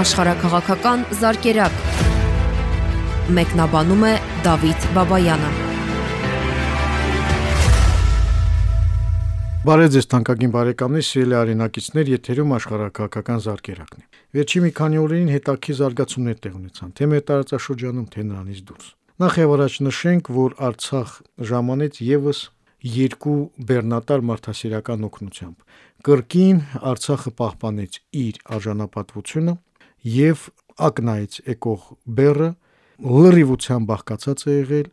աշխարհակղական զարգերակ։ Մեկնաբանում է Դավիթ Բաբայանը։ Բարև ձեզ թանկագին բարեկամներ, սիրելի արենակիցներ, եթերում աշխարհակղական զարգերակն է։ Վերջի մի քանի օրերին հետաքի զարգացումներ տեղ ունեցան, թե մեր տարածաշրջանում, թե նրանից դուրս։ Նախ եւ առաջ նշենք, որ Արցախ ժամանեց եւս երկու բեռնատար մարդասիրական օգնությամբ։ Կրկին Արցախը պահպանեց իր արժանապատվությունը եւ ակնայից եկող բեռը լրիվությամբ բաղկացած է եղել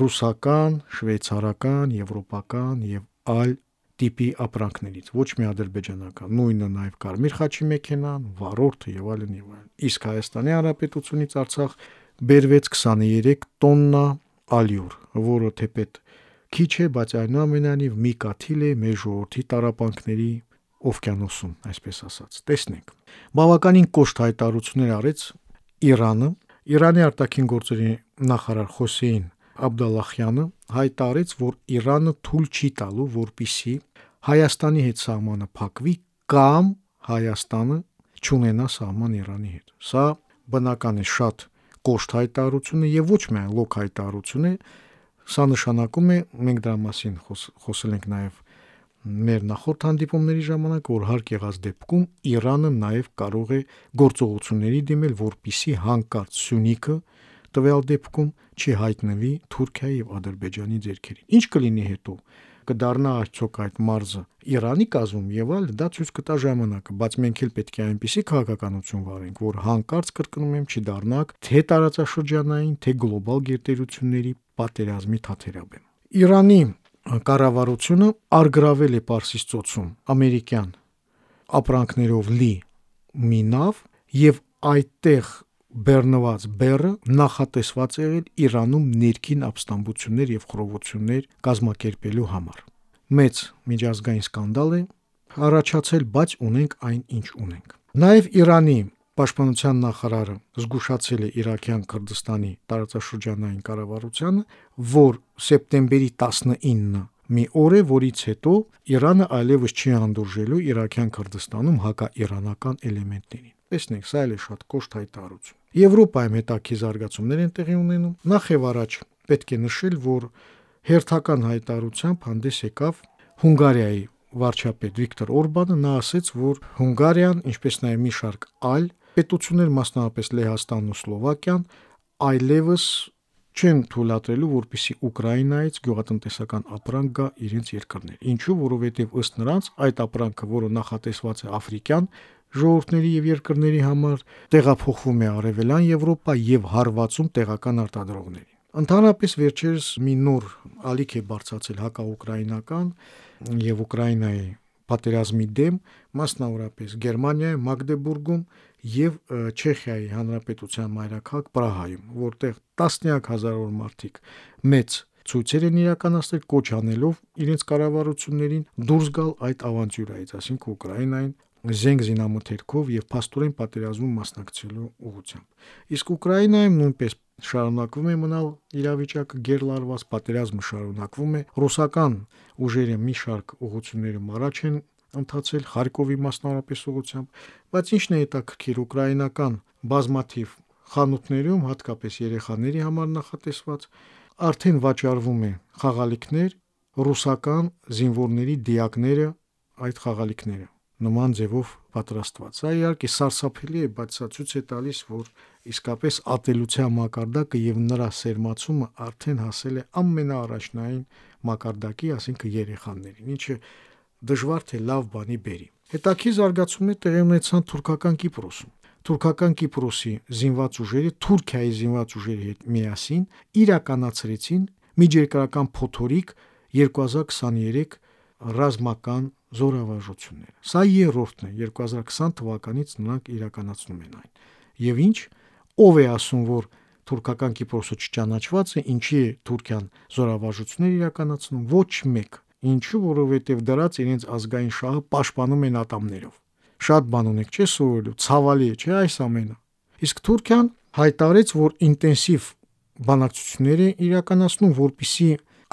ռուսական, շվեյցարական, եվրոպական եւ այլ տիպի ապրանքներից, ոչ մի ադրբեջանական, նույնը նաև Կարմիր խաչի մեքենան, վարորդը եւ այլն եւ այլն։ Իսկ Հայաստանի Հանրապետությունից Արցախ բերվեց 23 տոննա ալյուր, որը թեպետ քիչ է, բայց այնուամենայնիվ մի կաթիլ է մեր ժողովրդի տարապանքների օվկիանոսում, այսպես ասած։ Տեսնենք։ Բավականին կոշտ հայտարարություններ արեց Իրանը, Իրանի արտաքին գործերի նախարար Խոսեին Աբդալլախյանը հայտարարեց, որ Իրանը թույլ չի տալու, որպիսի Հայաստանի հետ սահմանը փակվի կամ Հայաստանը չունենա սահման Իրանի հետ։ Սա բնական է շատ կոշտ հայտարարություն է եւ ոչ միայն լոկ հայտարարություն է, Սա նշանակում է, մենք դրա մասին խոս, խոսել ենք նաև մեր նախորդ հանդիպումների ժամանակ, որ հարկ եղած դեպքում Իրանը նաև կարող է գործողությունների դիմել, որպիսի հանկարծ Սյունիքը տվյալ դեպքում չի հայտնվի Թուրքիայի եւ Ադրբեջանի ձեռքերին։ Ինչ կլինի հետո? Կդառնա արդյոք այդ մարզը Իրանի կազմում եւ այլ դա ցույց կտա ժամանակը, բայց մենք էլ պետք է այնպիսի քաղաքականություն վարենք, որ հանկարծ կրկնում եմ չի դառնաք թե տարածաշրջանային, թե գլոբալ գերտերությունների պատերազմի թաթերաբեմ։ Իրանի կառավարությունը արգրավել է Պարսից ծոցում ամերիկյան ապրանքներով լի մի նավ եւ այդտեղ բեռնված բեռը նախատեսված է եղել Իրանում ներքին ապստամբություններ եւ խռովություններ կազմակերպելու համար։ Մեծ միջազգային սկանդալ է առաջացել, բայց ունենք այն, ինչ ունենք։ Նաեւ Իրանի Պաշտպանության նախարարը զգուշացել է Իրաքյան Քրդստանի տարածաշրջանային կառավարությանը, որ սեպտեմբերի 19-ը մի օր է, որից հետո Իրանը այլևս չի հանդուրժելու Իրաքյան Քրդստանում հակաիրանական էլեմենտներին։ Տեսնենք, սա էլ է շատ կոշտ հայտարարություն։ Եվրոպայում հետաքի զարգացումներ են տեղի ունենում։ Նախ եւ առաջ պետք է նշել, որ հերթական հայտարարությամբ հանդես եկավ Հունգարիայի վարչապետ Վիկտոր Օրբանը նա ասաց, որ Հունգարիան, ինչպես նաև մի շարք այլ պետություններ, մասնավորապես Լեհաստանն ու Սլովակիան, այլևս չեն թույլատրելու, որպիսի Ուկրաինայից գյուղատնտեսական ապրանք գա իրենց երկրներ։ Ինչու, որովհետև ըստ նրանց այդ ապրանքը, որը նախատեսված է աֆրիկյան ժողովուրդների եւ երկրների համար, տեղափոխվում է արևելյան Եվրոպա եւ հարվածում տեղական արտադրողների։ Ընդհանրապես վերջերս մի նոր ալիք է բարձացել հակաուկրաինական եւ Ուկրաինայի պատերազմի դեմ, մասնավորապես Գերմանիայում, Մագդեբուրգում եւ Չեխիայի Հանրապետության մայրաքաղաք Պրահայում, որտեղ տասնյակ հազարավոր մարդիկ մեծ ցույցեր են իրականացրել կոչ անելով իրենց կառավարություններին դուրս գալ այդ ավանտյուրայից, ասինքն Ուկրաինային զենք զինամթերքով եւ փաստորեն պատերազմում մասնակցելու ուղղությամբ։ Իսկ Ուկրաինայում նույնպես շարունակվում է մնալ իրավիճակը գերլարված պատերազմը շարունակվում է ռուսական ուժերը մի շարք ուղություններում առաջ են ընթացել Խարկովի մասնավորապես ուղությամբ, բայց ինչն է հետաքրքիր ուկրաինական բազմաթիվ խանութներում, հատկապես երեխաների համար նախատեսված, արդեն վաճառվում է խաղալիքներ, ռուսական զինվորների դիակները այդ խաղալիքները նման ձևով պատրաստված։ Սա իհարկե սարսափելի է, բայց սա ցույց է տալիս, որ իսկապես ատելության մակարդակը եւ նրա սերմացումը արդեն հասել է ամենաառաջնային մակարդակի, ասինքն երեխաներին, ինչը դժվար թե լավ բանի բերի։ Հետաքի զարգացումներ տեղի ունեցան թուրքական Կիպրոսում։ Թուրքական Կիպրոսի զինված ուժերը Թուրքիայի զինված ուժերի հետ միասին իրականացրեցին միջերկրական փոթորիկ 2023 ռազմական զորավարժությունները։ Սա երրորդն է 2020 թվականից նրանք իրականացնում են այն։ Եվ ինչ ով է ասում, որ թուրքական Կիպրոսը չճանաչված է, ինչի է Թուրքիան զորավարժություններ իրականացնում, ոչ մեկ Ինչու, որովհետև դրած իրենց ազգային շահը պաշտպանում են ատամներով։ Շատ բան ունեք, չէ՞ սովորելու, ցավալի է, չէ՞ այս ամենը։ Իսկ Թուրքիան հայտարարեց, որ ինտենսիվ բանակցություններ է իրականացնում, որպիսի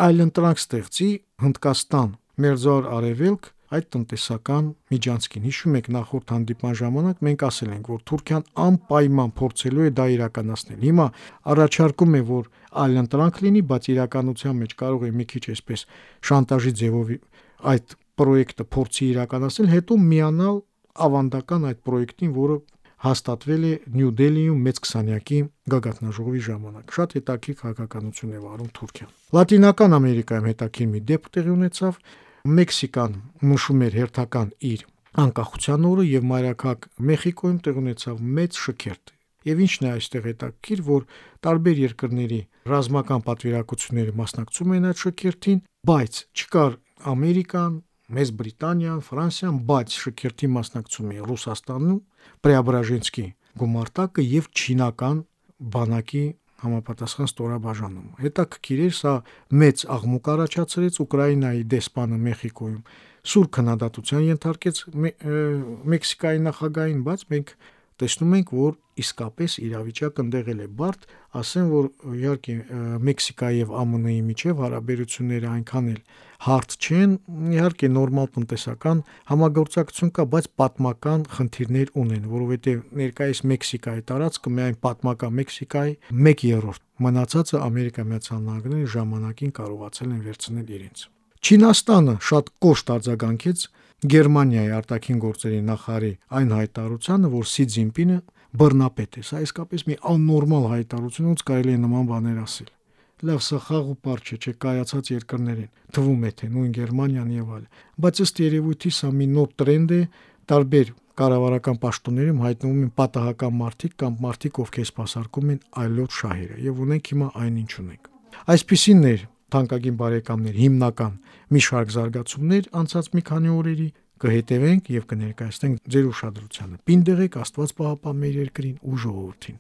այլընտրանք ստեղծի Հնդկաստան, Մերձավոր Արևելք այդ տնտեսական միջանցքին։ Հիշում եք նախորդ հանդիպման ժամանակ մենք ասել ենք, որ Թուրքիան անպայման փորձելու է դա իրականացնել։ Հիմա առաջարկում է, որ այլընտրանք լինի, բայց իրականության մեջ կարող է մի քիչ այսպես շանտաժի ձևով այդ պրոյեկտը փորձի իրականացնել, հետո միանալ ավանդական այդ պրոյեկտին, որը հաստատվել է Նյու Դելիում մեծ 20-յակի գագաթնաժողովի ժամանակ։ Շատ հետաքրքիր քաղաքականություն է վարում Թուրքիան։ Լատինական Ամերիկայում հետաքրքիր մի դեպք տեղի ունեցավ։ Մեքսիկան նշում էր հերթական իր անկախության օրը եւ մայրաքաղաք Մեխիկոյում տեղ ունեցավ մեծ շքերթ։ Եվ ինչն է այստեղ հետաքրքիր, որ տարբեր երկրների ռազմական պատվիրակությունները մասնակցում են այդ շքերթին, բայց չկար Ամերիկան, Մեծ Բրիտանիան, Ֆրանսիան, բայց շքերթի մասնակցում է Ռուսաստանում, Պրեաբրաժենսկի գումարտակը եւ չինական բանակի համապատասխան ստորաբաժանում։ Հետաքրքիր է, սա մեծ աղմուկ առաջացրեց Ուկրաինայի դեսպանը Մեխիկոյում։ Սուր քննադատության ենթարկեց Մեքսիկայի նախագահին, բայց մենք տեսնում ենք, որ իսկապես իրավիճակը ընդեղել է բարդ, ասեմ, որ իհարկե Մեքսիկայի եւ ԱՄՆ-ի միջև հարաբերությունները այնքան էլ հարթ չեն, իհարկե նորմալ տնտեսական համագործակցություն կա, բայց պատմական խնդիրներ ունեն, որովհետեւ ներկայիս Մեքսիկայի տարածքը միայն պատմական Մեքսիկայի 1/3 մնացածը Ամերիկա Միացյալ Նահանգների ժամանակին կարողացել են վերցնել իրենց։ Չինաստանը շատ կոշտ արձագանքեց Գերմանիայի արտաքին գործերի նախարարի այն հայտարարությանը, որ Սի Ցզինպինը բռնապետ է։ Սա իսկապես մի աննորմալ հայտարարություն, ոնց կարելի է նման բաներ ասել։ Լավ, սա խաղ ու պարզ չէ, կայացած երկրներին, թվում է թե նույն Գերմանիան եւ այլ։ Բայց ըստ երևույթի սա մի նոր տրենդ է, տարբեր կառավարական պաշտոններում հայտնվում են պատահական մարդիկ կամ մարդիկ, ովքեր սпасարկում են այլոց շահերը, եւ ունենք հիմա այնինչ ունենք։ Այսպիսինն էր թանկագին բարեկամներ հիմնական մի շարք զարգացումներ անցած մի քանի օրերի կհետևենք եւ կներկայացնենք ձեր ուշադրությանը։ Պինդեղեք Աստված պահապան մեր երկրին ու ժողովրդին։